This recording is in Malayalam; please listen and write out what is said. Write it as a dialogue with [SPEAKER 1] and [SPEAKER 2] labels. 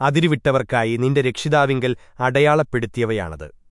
[SPEAKER 1] അതിരുവിട്ടവർക്കായി നിന്റെ രക്ഷിതാവിങ്കൽ അടയാളപ്പെടുത്തിയവയാണത്.